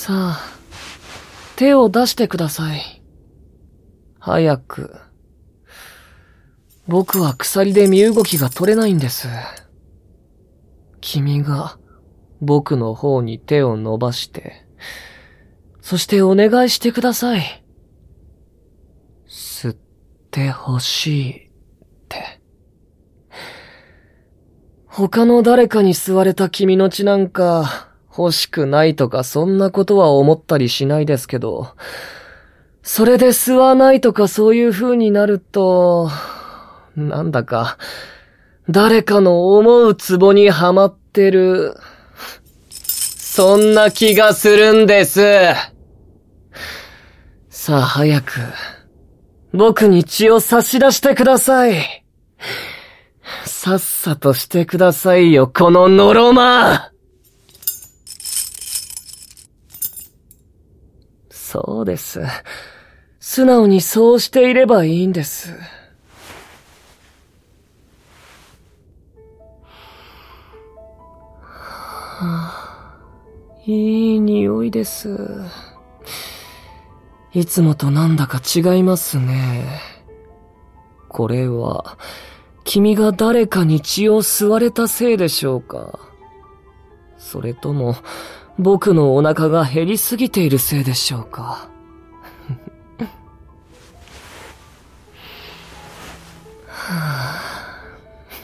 さあ、手を出してください。早く。僕は鎖で身動きが取れないんです。君が僕の方に手を伸ばして、そしてお願いしてください。吸ってほしいって。他の誰かに吸われた君の血なんか欲しくないとかそんなことは思ったりしないですけど、それで吸わないとかそういう風になると、なんだか、誰かの思うツボにはまってる、そんな気がするんです。さあ早く、僕に血を差し出してください。さっさとしてくださいよ、このノロマそうです。素直にそうしていればいいんです。はあ、いい匂いです。いつもとなんだか違いますね。これは、君が誰かに血を吸われたせいでしょうかそれとも、僕のお腹が減りすぎているせいでしょうか、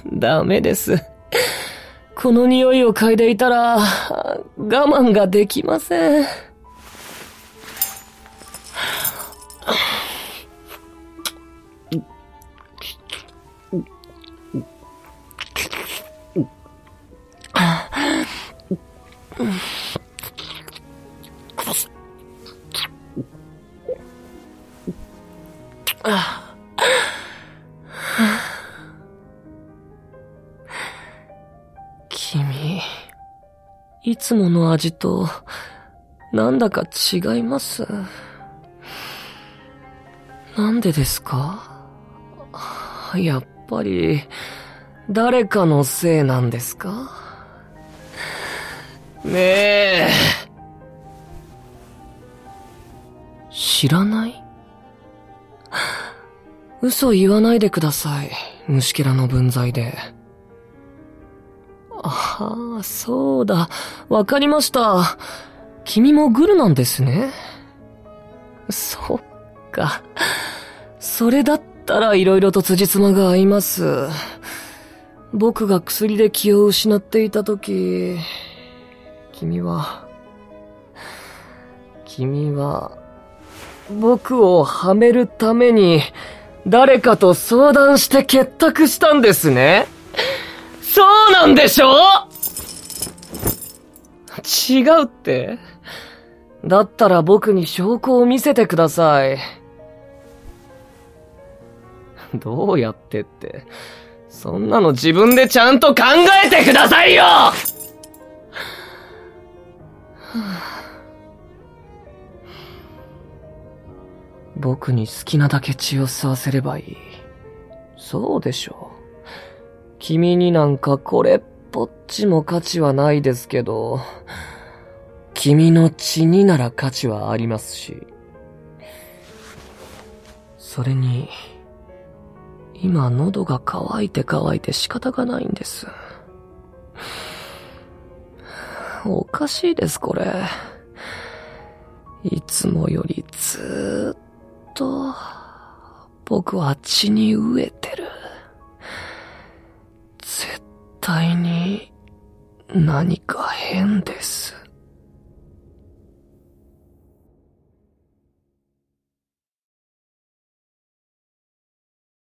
ダメです。この匂いを嗅いでいたら、我慢ができません。君、いつもの味と、なんだか違います。なんでですか？やっぱり、誰かのせいなんですか？ねえ。知らない？嘘言わないでください。虫けらの分際で。ああ、そうだ。わかりました。君もグルなんですね。そっか。それだったら色々と辻褄が合います。僕が薬で気を失っていた時、君は、君は、僕をはめるために、誰かと相談して結託したんですね。そうなんでしょ違うって。だったら僕に証拠を見せてください。どうやってって、そんなの自分でちゃんと考えてくださいよ！僕に好きなだけ血を吸わせればいい。そうでしょう。君になんかこれっぽっちも価値はないですけど、君の血になら価値はありますし。それに、今喉が渇いて渇いて仕方がないんです。おかしいです、これ。いつもよりずーっと、僕は血に飢えてる。絶対に何か変です。